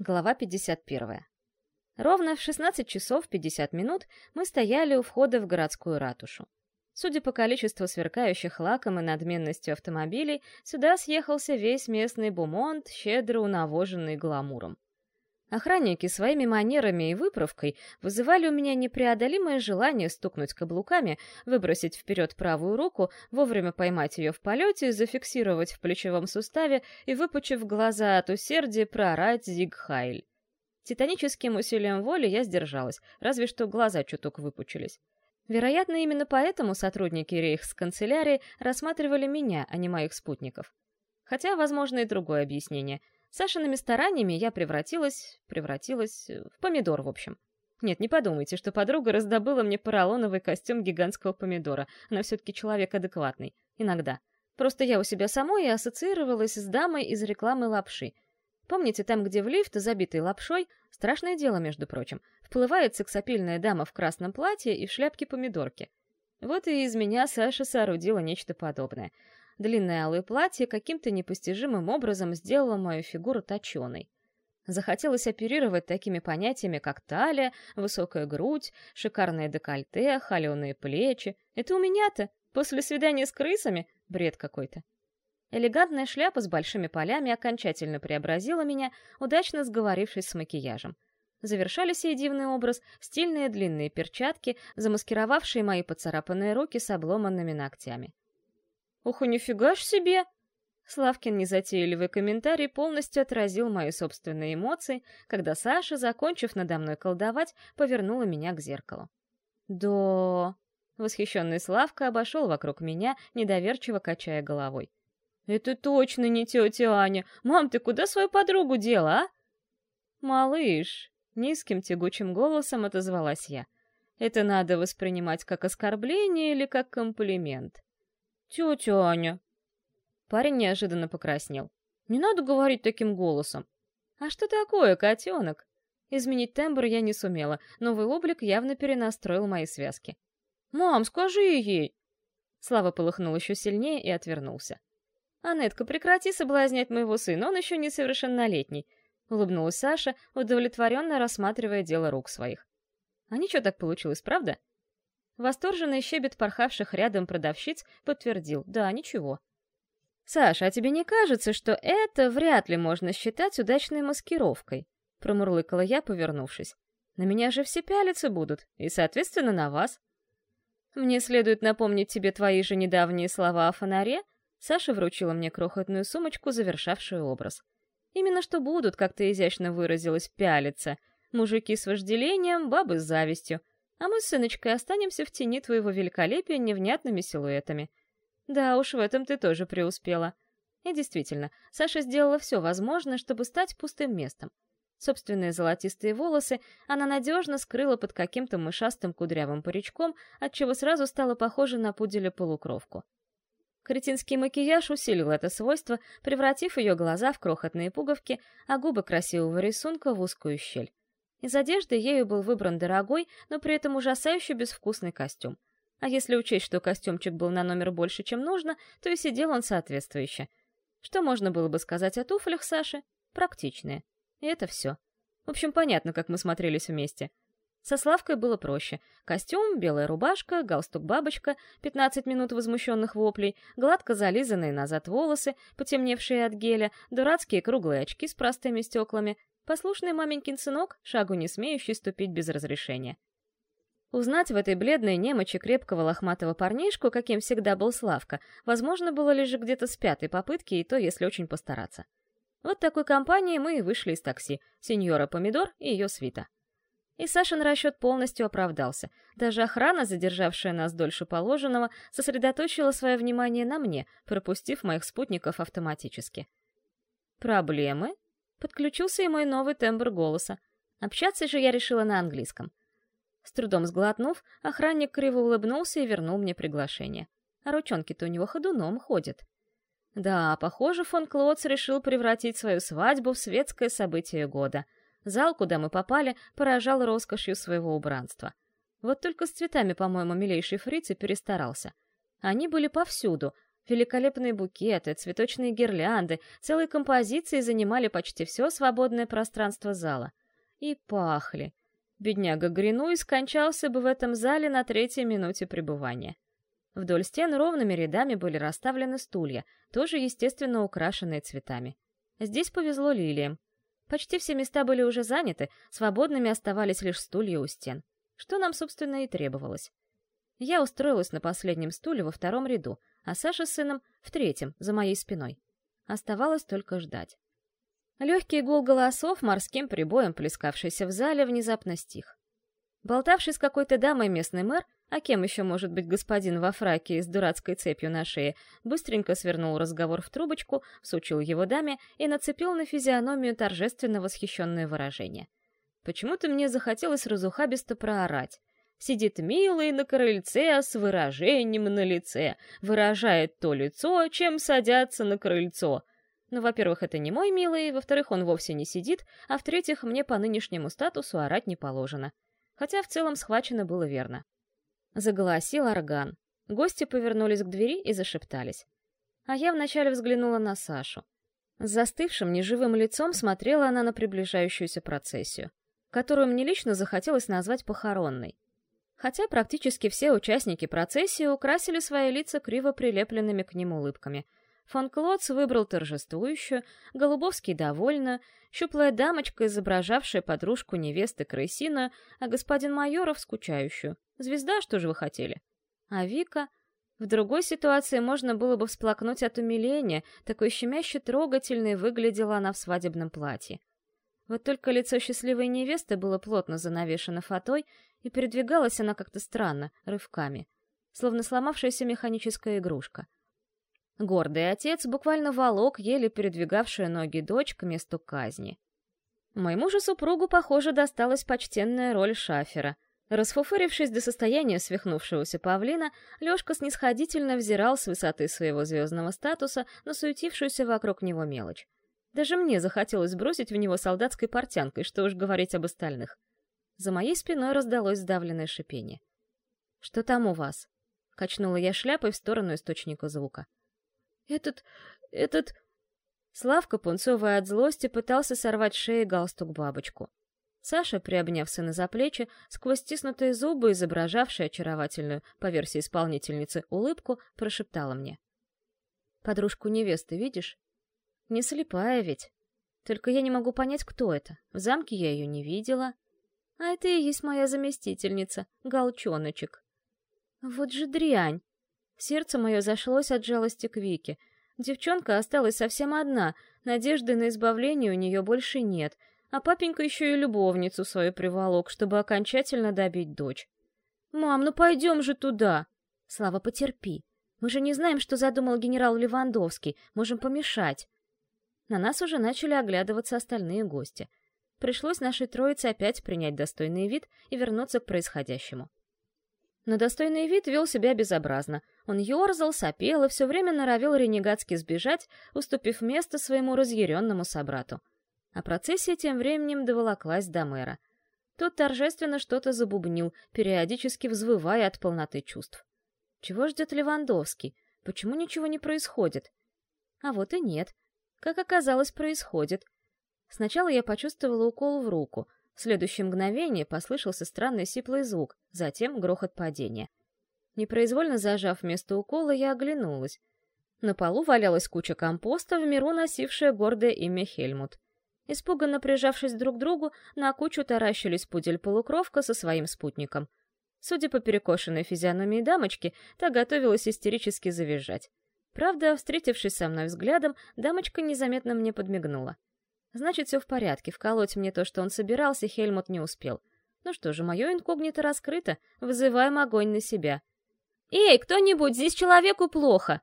Глава 51. Ровно в 16 часов 50 минут мы стояли у входа в городскую ратушу. Судя по количеству сверкающих лаком и надменностью автомобилей, сюда съехался весь местный бумонт, щедро унавоженный гламуром. Охранники своими манерами и выправкой вызывали у меня непреодолимое желание стукнуть каблуками, выбросить вперед правую руку, вовремя поймать ее в полете, зафиксировать в плечевом суставе и, выпучив глаза от усердия, проорать «Зигхайль». Титаническим усилием воли я сдержалась, разве что глаза чуток выпучились. Вероятно, именно поэтому сотрудники рейхсканцелярии рассматривали меня, а не моих спутников. Хотя, возможно, и другое объяснение — Сашиными стараниями я превратилась... превратилась... в помидор, в общем. Нет, не подумайте, что подруга раздобыла мне поролоновый костюм гигантского помидора. Она все-таки человек адекватный. Иногда. Просто я у себя самой и ассоциировалась с дамой из рекламы лапши. Помните, там, где в лифт, забитый лапшой, страшное дело, между прочим, вплывает сексапильная дама в красном платье и в шляпке помидорки. Вот и из меня Саша соорудила нечто подобное — Длинное алое платье каким-то непостижимым образом сделало мою фигуру точеной. Захотелось оперировать такими понятиями, как талия, высокая грудь, шикарное декольте, холеные плечи. Это у меня-то, после свидания с крысами, бред какой-то. Элегантная шляпа с большими полями окончательно преобразила меня, удачно сговорившись с макияжем. Завершали сей дивный образ стильные длинные перчатки, замаскировавшие мои поцарапанные руки с обломанными ногтями. «Ох, и нифига ж себе!» Славкин незатейливый комментарий полностью отразил мои собственные эмоции, когда Саша, закончив надо мной колдовать, повернула меня к зеркалу. «Да...» Восхищенный Славка обошел вокруг меня, недоверчиво качая головой. «Это точно не тетя Аня! Мам, ты куда свою подругу дела, а?» «Малыш!» — низким тягучим голосом отозвалась я. «Это надо воспринимать как оскорбление или как комплимент?» «Тетя Аня!» Парень неожиданно покраснел. «Не надо говорить таким голосом!» «А что такое, котенок?» Изменить тембр я не сумела, новый облик явно перенастроил мои связки. «Мам, скажи ей!» Слава полыхнул еще сильнее и отвернулся. «Анетка, прекрати соблазнять моего сына, он еще несовершеннолетний», — улыбнулась Саша, удовлетворенно рассматривая дело рук своих. «А ничего так получилось, правда?» Восторженный щебет порхавших рядом продавщиц подтвердил «да, ничего». «Саша, а тебе не кажется, что это вряд ли можно считать удачной маскировкой?» — промурлыкала я, повернувшись. «На меня же все пялиться будут, и, соответственно, на вас». «Мне следует напомнить тебе твои же недавние слова о фонаре?» Саша вручила мне крохотную сумочку, завершавшую образ. «Именно что будут, как ты изящно выразилась, пялиться. Мужики с вожделением, бабы с завистью а мы с сыночкой останемся в тени твоего великолепия невнятными силуэтами. Да уж, в этом ты тоже преуспела. И действительно, Саша сделала все возможное, чтобы стать пустым местом. Собственные золотистые волосы она надежно скрыла под каким-то мышастым кудрявым паричком, отчего сразу стала похожа на пуделя-полукровку. Кретинский макияж усилил это свойство, превратив ее глаза в крохотные пуговки, а губы красивого рисунка в узкую щель. Из одежды ею был выбран дорогой, но при этом ужасающе безвкусный костюм. А если учесть, что костюмчик был на номер больше, чем нужно, то и сидел он соответствующе. Что можно было бы сказать о туфлях Саши? Практичные. И это все. В общем, понятно, как мы смотрелись вместе. Со Славкой было проще. Костюм, белая рубашка, галстук-бабочка, 15 минут возмущенных воплей, гладко зализанные назад волосы, потемневшие от геля, дурацкие круглые очки с простыми стеклами, Послушный маменькин сынок, шагу не смеющий ступить без разрешения. Узнать в этой бледной немочи крепкого лохматого парнишку, каким всегда был Славка, возможно было лишь где-то с пятой попытки, и то, если очень постараться. Вот такой компанией мы и вышли из такси, сеньора Помидор и ее свита. И Сашин расчет полностью оправдался. Даже охрана, задержавшая нас дольше положенного, сосредоточила свое внимание на мне, пропустив моих спутников автоматически. «Проблемы?» Подключился и мой новый тембр голоса. Общаться же я решила на английском. С трудом сглотнув, охранник криво улыбнулся и вернул мне приглашение. А ручонки-то у него ходуном ходят. Да, похоже, фон Клодс решил превратить свою свадьбу в светское событие года. Зал, куда мы попали, поражал роскошью своего убранства. Вот только с цветами, по-моему, милейший фриц перестарался. Они были повсюду, Великолепные букеты, цветочные гирлянды, целые композиции занимали почти все свободное пространство зала. И пахли. Бедняга Гринуй скончался бы в этом зале на третьей минуте пребывания. Вдоль стен ровными рядами были расставлены стулья, тоже, естественно, украшенные цветами. Здесь повезло лилиям. Почти все места были уже заняты, свободными оставались лишь стулья у стен. Что нам, собственно, и требовалось. Я устроилась на последнем стуле во втором ряду, а Саша с сыном в третьем, за моей спиной. Оставалось только ждать. Легкий гул голосов, морским прибоем плескавшийся в зале, внезапно стих. Болтавший с какой-то дамой местный мэр, а кем еще может быть господин во фраке с дурацкой цепью на шее, быстренько свернул разговор в трубочку, всучил его даме и нацепил на физиономию торжественно восхищенное выражение. Почему-то мне захотелось разухабисто проорать. Сидит милый на крыльце с выражением на лице, выражает то лицо, чем садятся на крыльцо. Ну, во-первых, это не мой милый, во-вторых, он вовсе не сидит, а в-третьих, мне по нынешнему статусу орать не положено. Хотя в целом схвачено было верно. Заголосил орган. Гости повернулись к двери и зашептались. А я вначале взглянула на Сашу. С застывшим, неживым лицом смотрела она на приближающуюся процессию, которую мне лично захотелось назвать похоронной хотя практически все участники процессии украсили свои лица криво прилепленными к ним улыбками. Фон Клотц выбрал торжествующую, Голубовский довольно, щуплая дамочка, изображавшая подружку невесты крысина, а господин Майоров — скучающую. Звезда, что же вы хотели? А Вика... В другой ситуации можно было бы всплакнуть от умиления, такой щемяще трогательной выглядела она в свадебном платье. Вот только лицо счастливой невесты было плотно занавешено фатой, и передвигалась она как-то странно, рывками, словно сломавшаяся механическая игрушка. Гордый отец буквально волок еле передвигавшая ноги дочь к месту казни. Моему же супругу, похоже, досталась почтенная роль шафера. Расфуфырившись до состояния свихнувшегося павлина, Лёшка снисходительно взирал с высоты своего звездного статуса на суетившуюся вокруг него мелочь. Даже мне захотелось бросить в него солдатской портянкой, что уж говорить об остальных. За моей спиной раздалось сдавленное шипение. «Что там у вас?» — качнула я шляпой в сторону источника звука. «Этот... этот...» Славка, пунцовая от злости, пытался сорвать шеи галстук бабочку. Саша, приобняв сына за плечи, сквозь стиснутые зубы, изображавшая очаровательную, по версии исполнительницы, улыбку, прошептала мне. «Подружку невесты видишь? Не слепая ведь. Только я не могу понять, кто это. В замке я ее не видела. А это и есть моя заместительница, Галчоночек. Вот же дрянь. Сердце мое зашлось от жалости к Вике. Девчонка осталась совсем одна, надежды на избавление у нее больше нет, а папенька еще и любовницу свою приволок, чтобы окончательно добить дочь. «Мам, ну пойдем же туда!» «Слава, потерпи. Мы же не знаем, что задумал генерал Левандовский, можем помешать». На нас уже начали оглядываться остальные гости. Пришлось нашей троице опять принять достойный вид и вернуться к происходящему. Но достойный вид вел себя безобразно. Он ерзал, сопел и все время норовил ренегатски сбежать, уступив место своему разъяренному собрату. А процессия тем временем доволоклась до мэра. Тот торжественно что-то забубнил, периодически взвывая от полноты чувств. Чего ждет Левандовский? Почему ничего не происходит? А вот и нет. Как оказалось, происходит. Сначала я почувствовала укол в руку. В следующее мгновение послышался странный сиплый звук, затем грохот падения. Непроизвольно зажав место укола, я оглянулась. На полу валялась куча компоста, в миру носившая гордое имя Хельмут. Испуганно прижавшись друг к другу, на кучу таращились пудель-полукровка со своим спутником. Судя по перекошенной физиономии дамочки, та готовилась истерически завизжать. Правда, встретившись со мной взглядом, дамочка незаметно мне подмигнула. Значит, все в порядке, вколоть мне то, что он собирался, Хельмут не успел. Ну что же, мое инкогнито раскрыто, вызываем огонь на себя. «Эй, кто-нибудь, здесь человеку плохо!»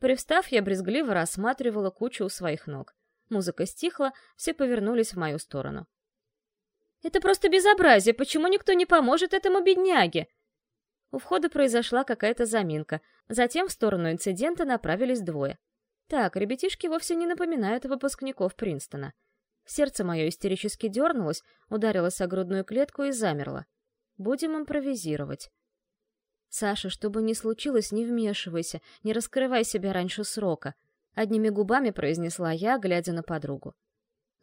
Привстав, я брезгливо рассматривала кучу у своих ног. Музыка стихла, все повернулись в мою сторону. «Это просто безобразие! Почему никто не поможет этому бедняге?» У входа произошла какая-то заминка. Затем в сторону инцидента направились двое. Так, ребятишки вовсе не напоминают выпускников Принстона. Сердце мое истерически дернулось, ударилось о грудную клетку и замерло. Будем импровизировать. «Саша, что бы ни случилось, не вмешивайся, не раскрывай себя раньше срока», — одними губами произнесла я, глядя на подругу.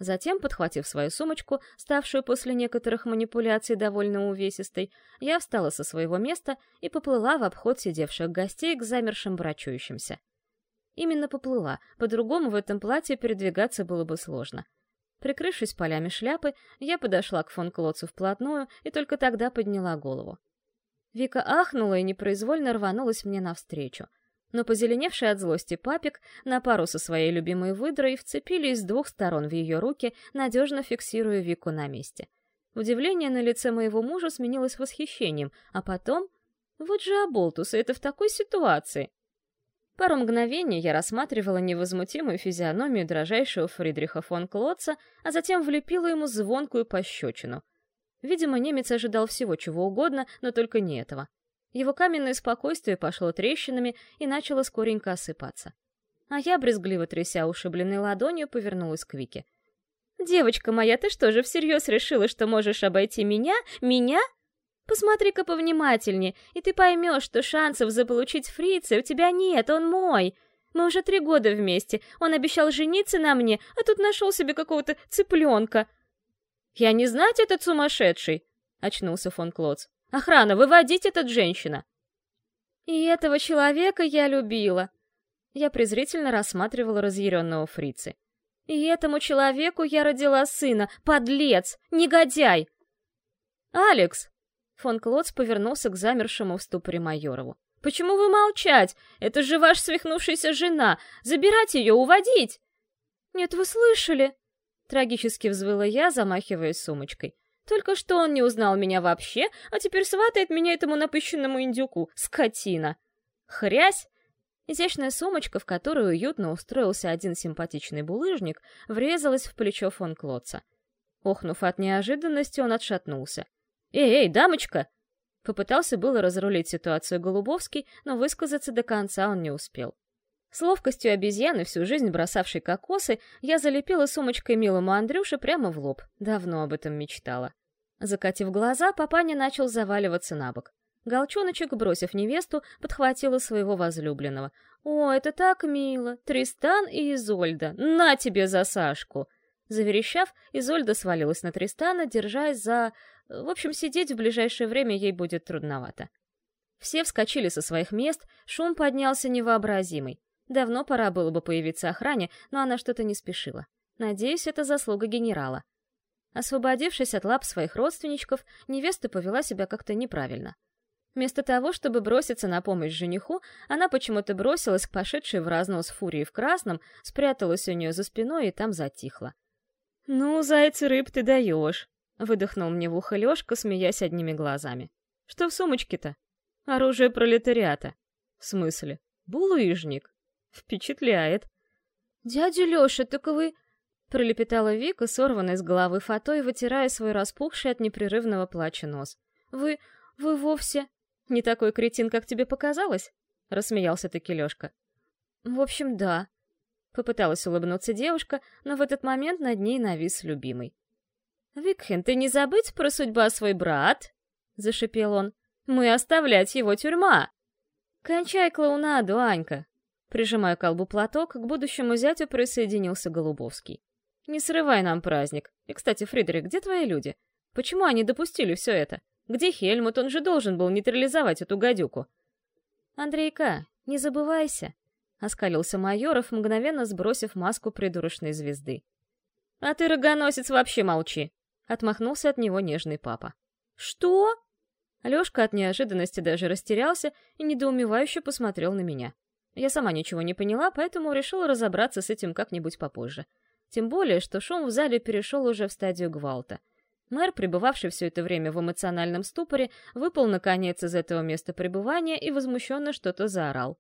Затем, подхватив свою сумочку, ставшую после некоторых манипуляций довольно увесистой, я встала со своего места и поплыла в обход сидевших гостей к замершим брачующимся. Именно поплыла, по-другому в этом платье передвигаться было бы сложно. Прикрывшись полями шляпы, я подошла к фон Клоцу вплотную и только тогда подняла голову. Вика ахнула и непроизвольно рванулась мне навстречу. Но позеленевший от злости папик на пару со своей любимой выдрой вцепились с двух сторон в ее руки, надежно фиксируя Вику на месте. Удивление на лице моего мужа сменилось восхищением, а потом... Вот же оболтусы, это в такой ситуации! Пару мгновений я рассматривала невозмутимую физиономию дрожайшего Фридриха фон Клотца, а затем влепила ему звонкую пощечину. Видимо, немец ожидал всего чего угодно, но только не этого. Его каменное спокойствие пошло трещинами и начало скоренько осыпаться. А я, брезгливо тряся ушибленной ладонью, повернулась к Вике. «Девочка моя, ты что же всерьез решила, что можешь обойти меня? Меня? Посмотри-ка повнимательнее, и ты поймешь, что шансов заполучить фрица у тебя нет, он мой!» Мы уже три года вместе. Он обещал жениться на мне, а тут нашел себе какого-то цыпленка. «Я не знать этот сумасшедший!» — очнулся фон Клоц. «Охрана, выводить этот женщина!» «И этого человека я любила!» Я презрительно рассматривала разъяренного фрицы. «И этому человеку я родила сына, подлец, негодяй!» «Алекс!» Фон Клоц повернулся к замершему в ступоре Майорову. «Почему вы молчать? Это же ваша свихнувшаяся жена! Забирать ее, уводить!» «Нет, вы слышали?» Трагически взвыла я, замахиваясь сумочкой. Только что он не узнал меня вообще, а теперь сватает меня этому напыщенному индюку. Скотина! Хрясь! Изящная сумочка, в которую уютно устроился один симпатичный булыжник, врезалась в плечо фон Клотца. Охнув от неожиданности, он отшатнулся. «Эй, эй, дамочка!» Попытался было разрулить ситуацию Голубовский, но высказаться до конца он не успел. С ловкостью обезьяны, всю жизнь бросавшей кокосы, я залепила сумочкой милому Андрюше прямо в лоб. Давно об этом мечтала. Закатив глаза, папаня начал заваливаться на бок. Галчоночек, бросив невесту, подхватила своего возлюбленного. «О, это так мило! Тристан и Изольда! На тебе за Сашку!» Заверещав, Изольда свалилась на Тристана, держась за... В общем, сидеть в ближайшее время ей будет трудновато. Все вскочили со своих мест, шум поднялся невообразимый. Давно пора было бы появиться охране, но она что-то не спешила. Надеюсь, это заслуга генерала. Освободившись от лап своих родственничков, невеста повела себя как-то неправильно. Вместо того, чтобы броситься на помощь жениху, она почему-то бросилась к пошедшей в разного с фурией в красном, спряталась у нее за спиной и там затихла. «Ну, зайцы рыб ты даешь!» — выдохнул мне в ухо Лёшка, смеясь одними глазами. «Что в сумочке-то?» «Оружие пролетариата». «В смысле?» «Булыжник». Впечатляет. «Дядя Лёша, так вы...» Пролепетала Вика, сорванная с головы фатой, вытирая свой распухший от непрерывного плача нос. «Вы... вы вовсе...» «Не такой кретин, как тебе показалось?» Рассмеялся-таки Лёшка. «В общем, да». Попыталась улыбнуться девушка, но в этот момент над ней навис любимый. «Викхен, ты не забыть про судьбу свой брат?» — зашипел он. «Мы оставлять его тюрьма!» «Кончай клоунаду, Анька!» Прижимая колбу платок, к будущему зятю присоединился Голубовский. «Не срывай нам праздник. И, кстати, Фридрих, где твои люди? Почему они допустили все это? Где Хельмут? Он же должен был нейтрализовать эту гадюку». «Андрейка, не забывайся», — оскалился Майоров, мгновенно сбросив маску придурочной звезды. «А ты, рогоносец, вообще молчи!» — отмахнулся от него нежный папа. «Что?» Лёшка от неожиданности даже растерялся и недоумевающе посмотрел на меня. Я сама ничего не поняла, поэтому решила разобраться с этим как-нибудь попозже. Тем более, что шум в зале перешел уже в стадию гвалта. Мэр, пребывавший все это время в эмоциональном ступоре, выпал, наконец, из этого места пребывания и возмущенно что-то заорал.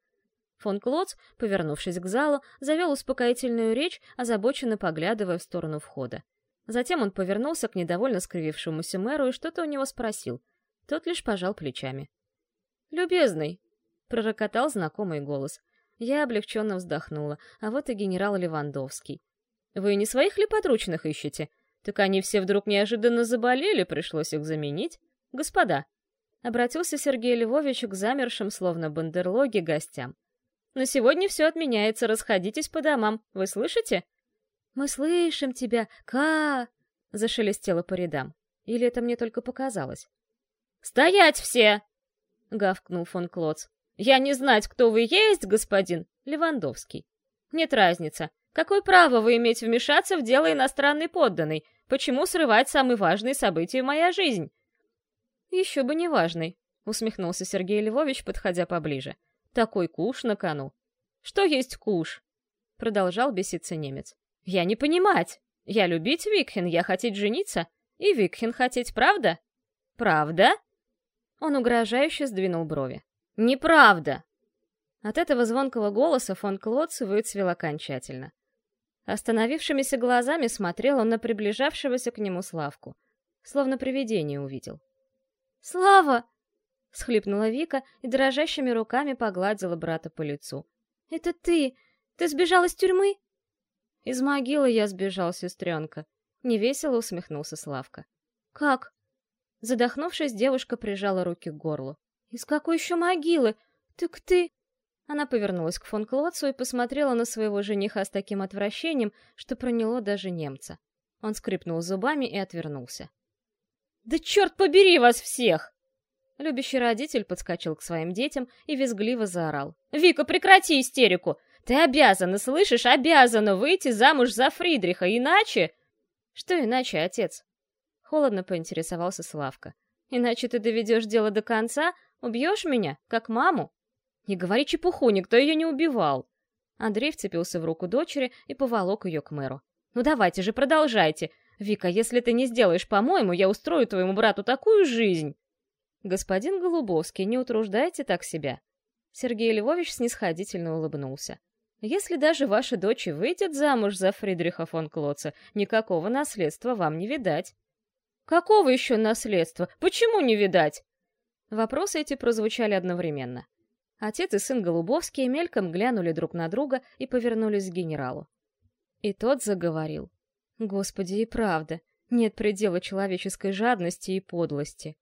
Фон Клоц, повернувшись к залу, завел успокоительную речь, озабоченно поглядывая в сторону входа. Затем он повернулся к недовольно скривившемуся мэру и что-то у него спросил. Тот лишь пожал плечами. «Любезный, пророкотал знакомый голос. Я облегченно вздохнула, а вот и генерал Левандовский. «Вы не своих ли подручных ищете? Так они все вдруг неожиданно заболели, пришлось их заменить. Господа!» Обратился Сергей Львович к замершим, словно бандерлоги, гостям. «На сегодня все отменяется, расходитесь по домам, вы слышите?» «Мы слышим тебя, Ка!» — зашелестело по рядам. Или это мне только показалось? «Стоять все!» — гавкнул фон Клоц. «Я не знать, кто вы есть, господин Левандовский. Нет разницы. Какое право вы иметь вмешаться в дело иностранной подданной? Почему срывать самые важные события в моя жизнь?» «Еще бы не важный», — усмехнулся Сергей Львович, подходя поближе. «Такой куш на кону». «Что есть куш?» — продолжал беситься немец. «Я не понимать. Я любить Викхен, я хотеть жениться. И Викхен хотеть, правда?» «Правда?» Он угрожающе сдвинул брови. «Неправда!» От этого звонкого голоса фон Клотц выцвел окончательно. Остановившимися глазами смотрел он на приближавшегося к нему Славку. Словно привидение увидел. «Слава!» — схлипнула Вика и дрожащими руками погладила брата по лицу. «Это ты! Ты сбежал из тюрьмы?» «Из могилы я сбежал, сестренка», — невесело усмехнулся Славка. «Как?» Задохнувшись, девушка прижала руки к горлу. «Из какой еще могилы? Так ты...» Она повернулась к фон Клотцу и посмотрела на своего жениха с таким отвращением, что проняло даже немца. Он скрипнул зубами и отвернулся. «Да черт побери вас всех!» Любящий родитель подскочил к своим детям и визгливо заорал. «Вика, прекрати истерику! Ты обязана, слышишь, обязана выйти замуж за Фридриха, иначе...» «Что иначе, отец?» Холодно поинтересовался Славка. «Иначе ты доведешь дело до конца, убьешь меня, как маму?» «Не говори чепуху, никто ее не убивал!» Андрей вцепился в руку дочери и поволок ее к мэру. «Ну давайте же, продолжайте! Вика, если ты не сделаешь по-моему, я устрою твоему брату такую жизнь!» «Господин Голубовский, не утруждайте так себя!» Сергей Львович снисходительно улыбнулся. «Если даже ваша дочь выйдет замуж за Фридриха фон Клоца, никакого наследства вам не видать. Какого еще наследства? Почему не видать? Вопросы эти прозвучали одновременно. Отец и сын Голубовские мельком глянули друг на друга и повернулись к генералу. И тот заговорил. Господи, и правда, нет предела человеческой жадности и подлости.